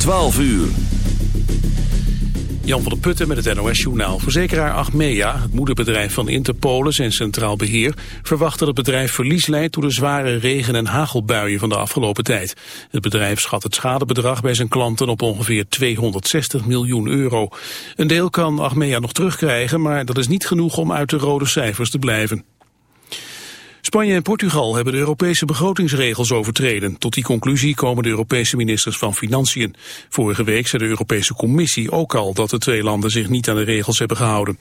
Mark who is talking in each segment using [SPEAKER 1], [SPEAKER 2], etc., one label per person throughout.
[SPEAKER 1] 12 uur.
[SPEAKER 2] Jan van der Putten met het NOS-journaal. Verzekeraar Achmea, het moederbedrijf van Interpolis en Centraal Beheer... verwacht dat het bedrijf verlies leidt door de zware regen- en hagelbuien van de afgelopen tijd. Het bedrijf schat het schadebedrag bij zijn klanten op ongeveer 260 miljoen euro. Een deel kan Achmea nog terugkrijgen, maar dat is niet genoeg om uit de rode cijfers te blijven. Spanje en Portugal hebben de Europese begrotingsregels overtreden. Tot die conclusie komen de Europese ministers van Financiën. Vorige week zei de Europese Commissie ook al dat de twee landen zich niet aan de regels hebben gehouden.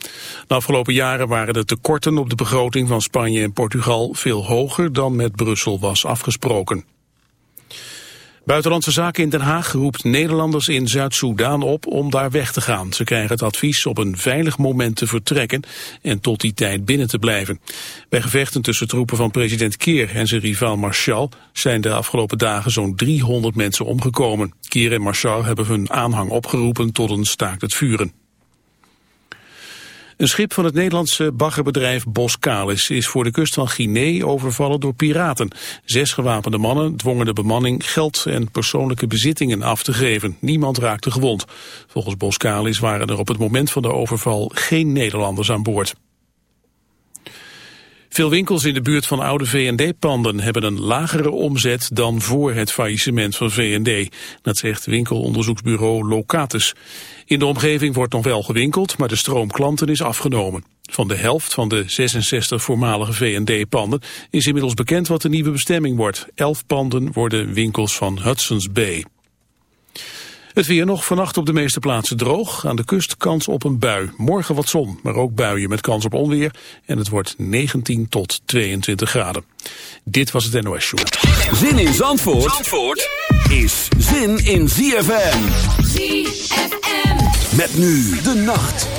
[SPEAKER 2] De afgelopen jaren waren de tekorten op de begroting van Spanje en Portugal veel hoger dan met Brussel was afgesproken. Buitenlandse Zaken in Den Haag roept Nederlanders in Zuid-Soedan op om daar weg te gaan. Ze krijgen het advies op een veilig moment te vertrekken en tot die tijd binnen te blijven. Bij gevechten tussen troepen van president Keer en zijn rivaal Marshall zijn de afgelopen dagen zo'n 300 mensen omgekomen. Keer en Marshall hebben hun aanhang opgeroepen tot een staakt het vuren. Een schip van het Nederlandse baggerbedrijf Boskalis is voor de kust van Guinea overvallen door piraten. Zes gewapende mannen dwongen de bemanning geld en persoonlijke bezittingen af te geven. Niemand raakte gewond. Volgens Boskalis waren er op het moment van de overval geen Nederlanders aan boord. Veel winkels in de buurt van oude V&D-panden hebben een lagere omzet dan voor het faillissement van V&D. Dat zegt winkelonderzoeksbureau Locatus. In de omgeving wordt nog wel gewinkeld, maar de stroom klanten is afgenomen. Van de helft van de 66 voormalige V&D-panden is inmiddels bekend wat de nieuwe bestemming wordt. Elf panden worden winkels van Hudson's Bay. Het weer nog vannacht op de meeste plaatsen droog. Aan de kust kans op een bui. Morgen wat zon, maar ook buien met kans op onweer. En het wordt 19 tot 22 graden. Dit was het NOS Show.
[SPEAKER 1] Zin in Zandvoort, Zandvoort is zin in ZFM. ZFM. Met nu de nacht.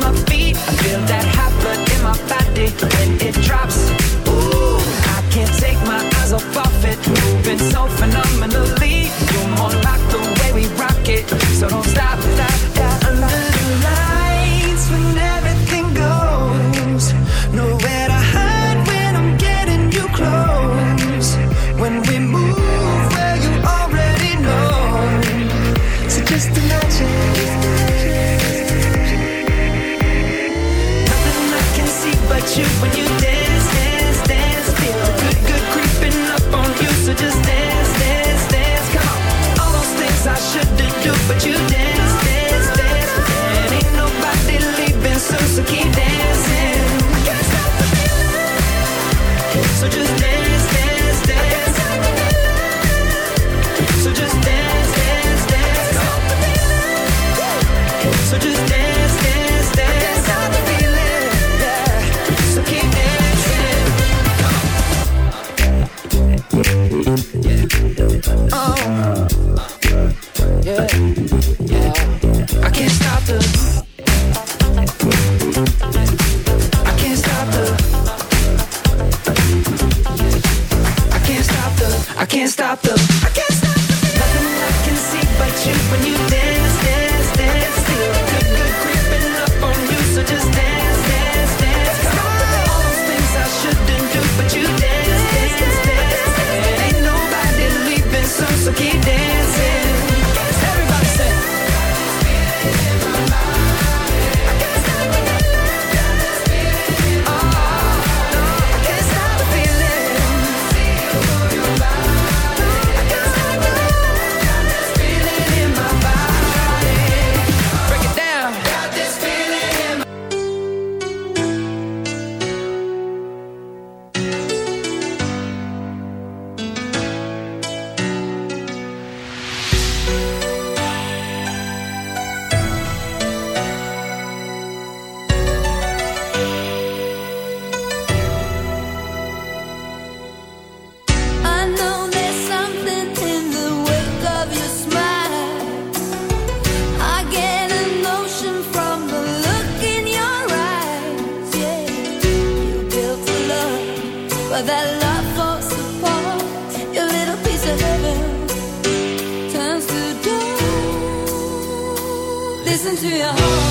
[SPEAKER 3] To your heart.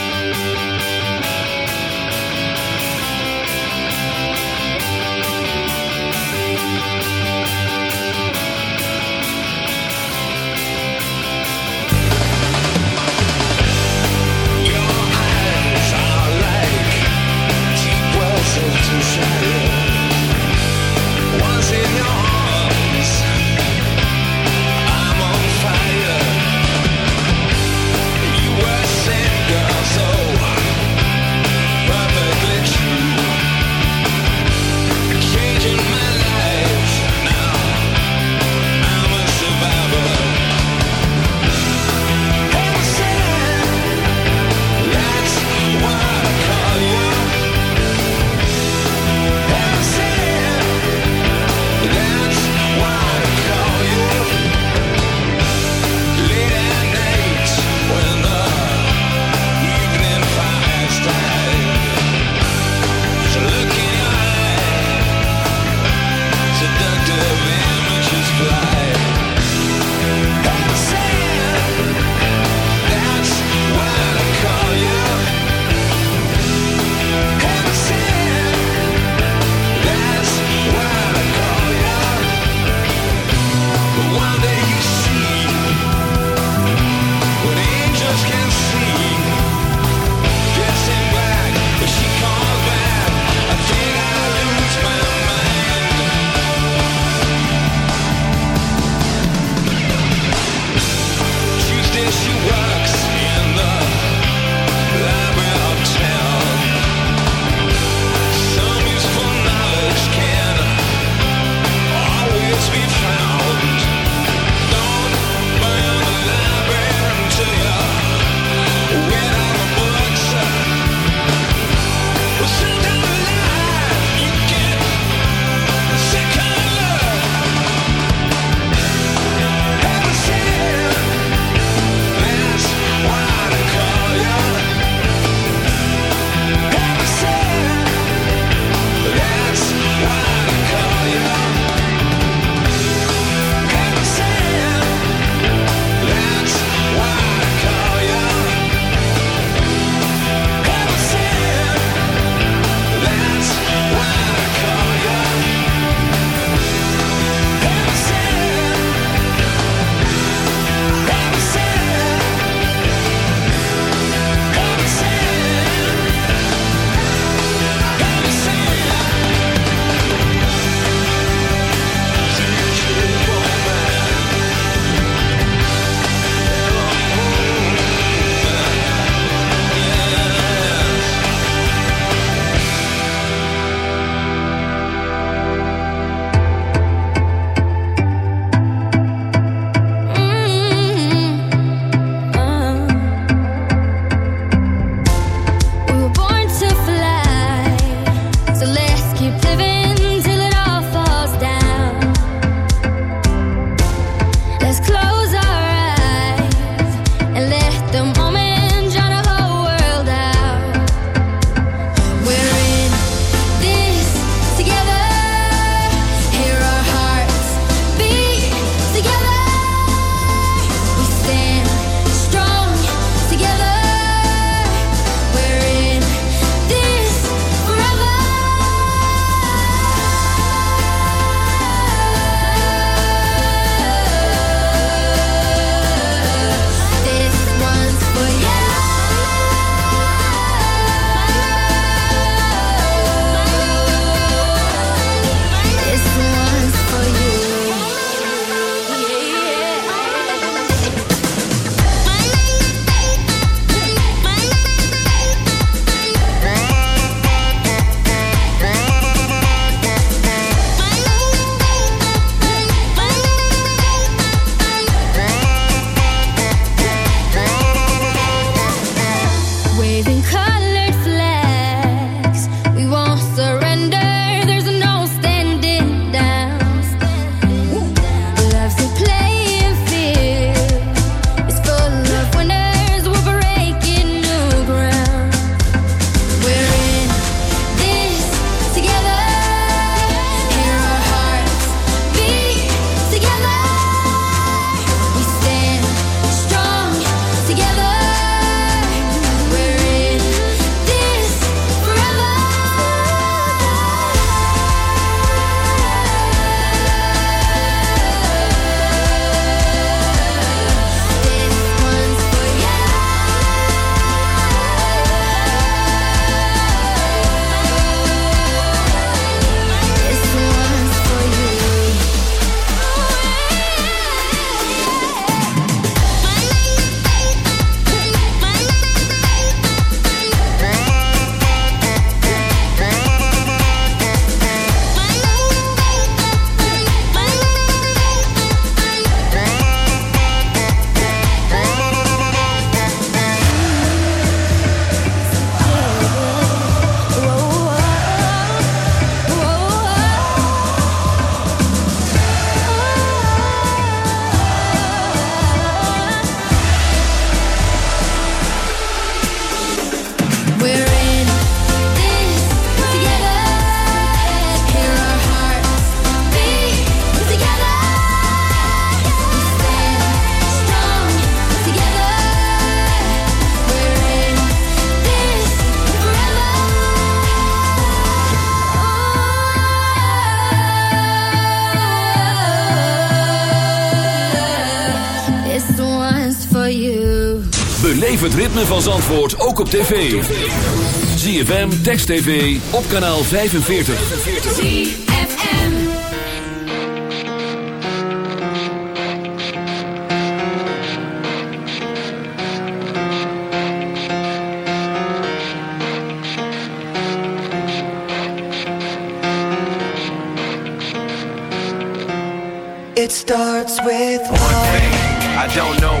[SPEAKER 1] Ritme van Zandvoort ook op tv. ZFM, Text TV, op kanaal 45.
[SPEAKER 4] ZFM. It starts with
[SPEAKER 5] One thing, I don't know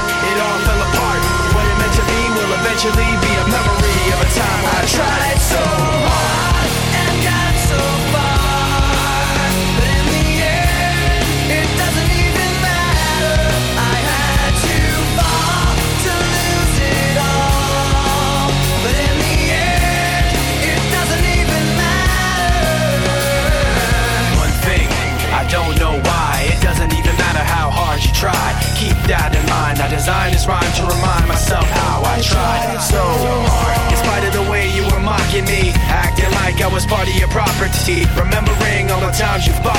[SPEAKER 5] eventually be a memory of a time I tried
[SPEAKER 4] so hard and got so far, but in the end, it doesn't even matter. I had to fall to lose it all, but in the end, it doesn't even matter.
[SPEAKER 5] One thing, I don't know why. It doesn't even matter how hard you try. Keep that in mind. I designed this rhyme to remind myself how I Remembering all the times you fought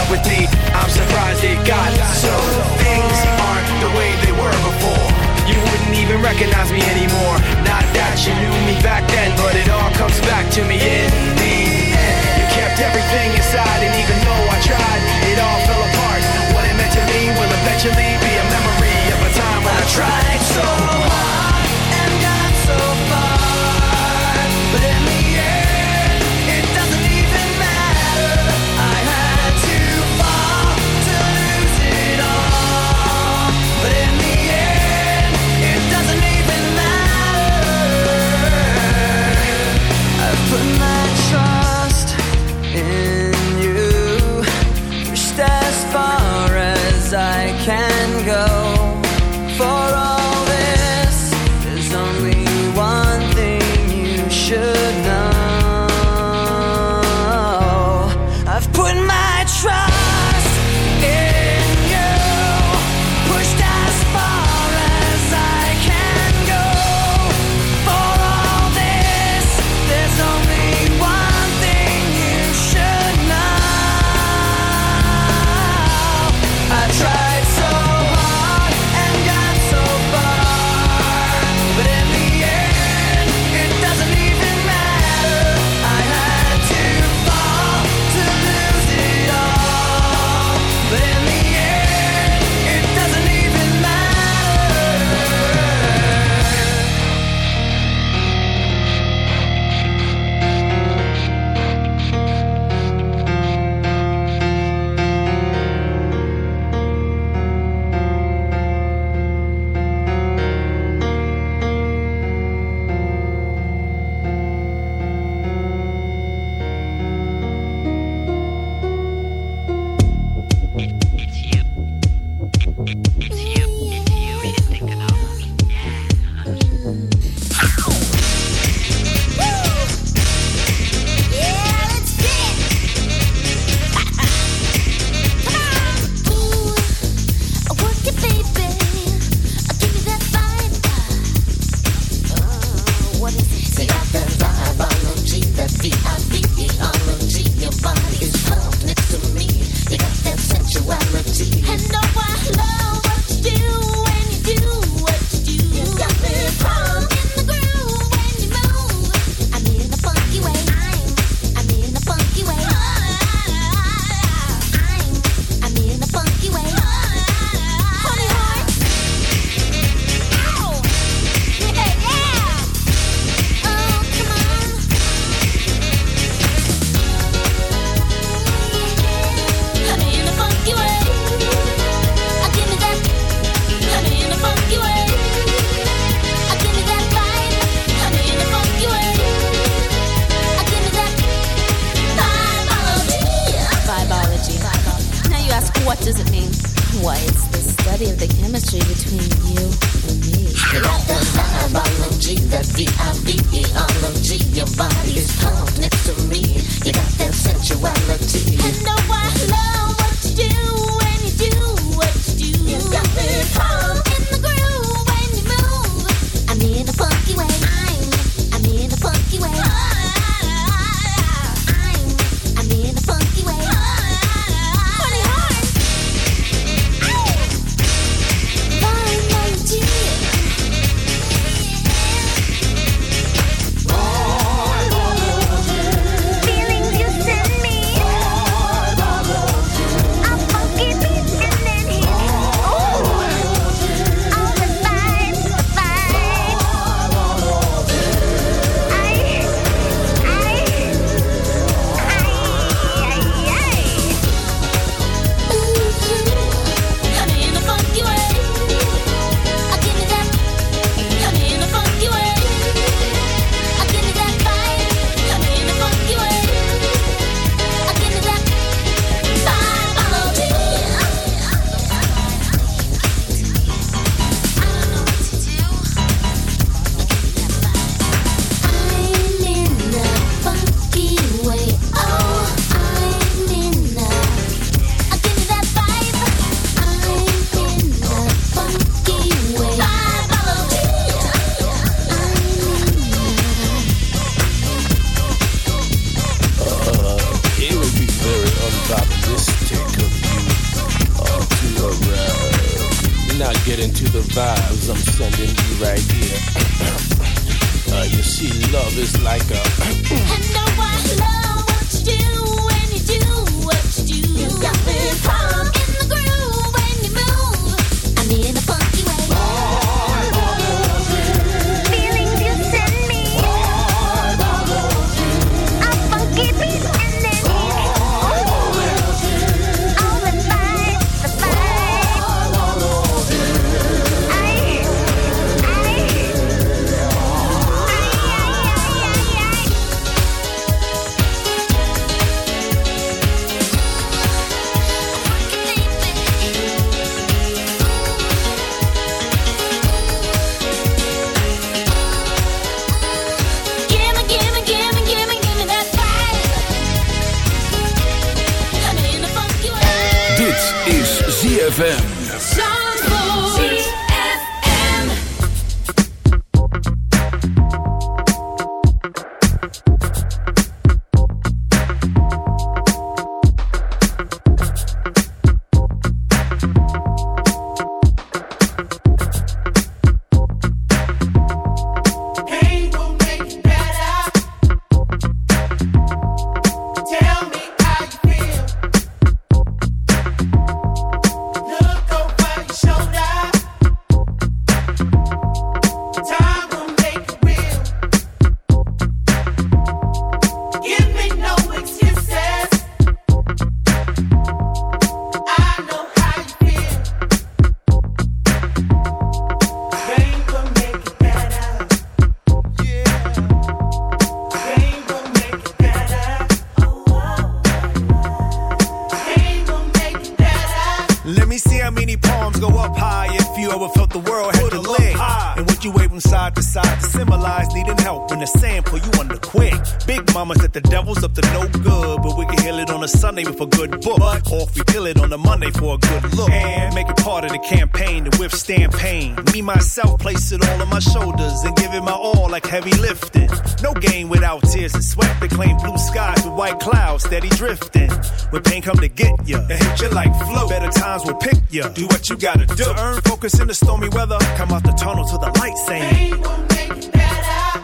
[SPEAKER 6] giving my all like heavy lifting. No game without tears and sweat. They claim blue skies with white clouds steady drifting. When pain come to get ya, it hit you like flow. Better times will pick ya. Do what you gotta do. To earn focus in the stormy weather. Come out the tunnel to the light, saying.
[SPEAKER 7] Pain will make you better.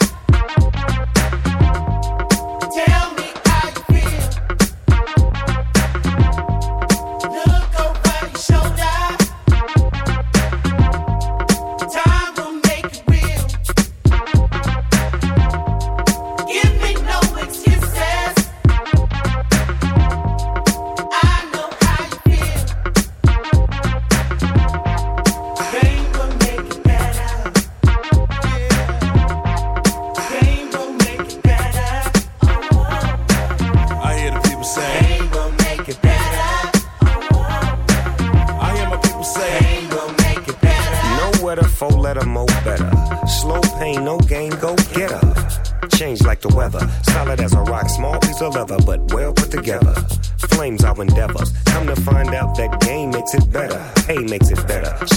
[SPEAKER 7] Tell me.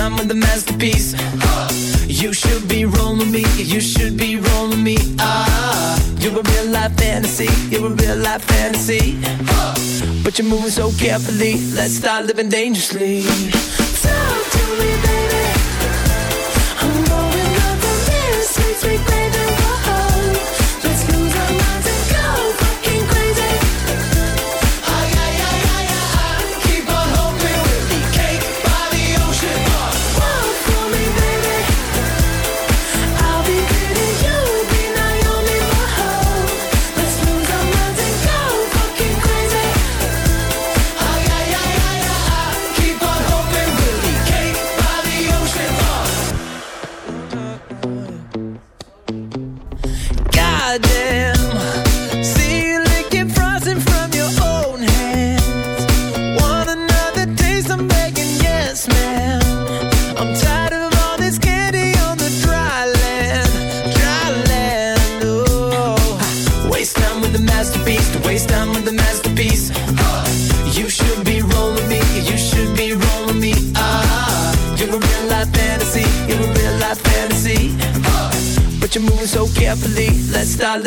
[SPEAKER 4] I'm the masterpiece. You should be rolling me, you should be rolling me. Ah, you're a real life fantasy, you're a real life fantasy. But you're moving so carefully, let's start living dangerously. Talk to me, baby. I'm going up the here, sweet, sweet baby.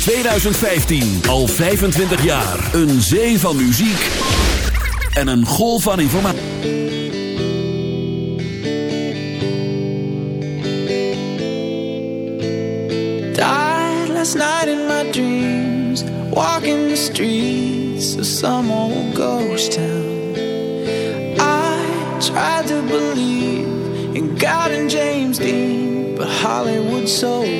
[SPEAKER 1] 2015. Al 25 jaar. Een zee van muziek. En een golf van informatie.
[SPEAKER 3] Died last night in my dreams. Walking the streets of some old ghost town. I tried to believe in God and James Dean. But Hollywood sold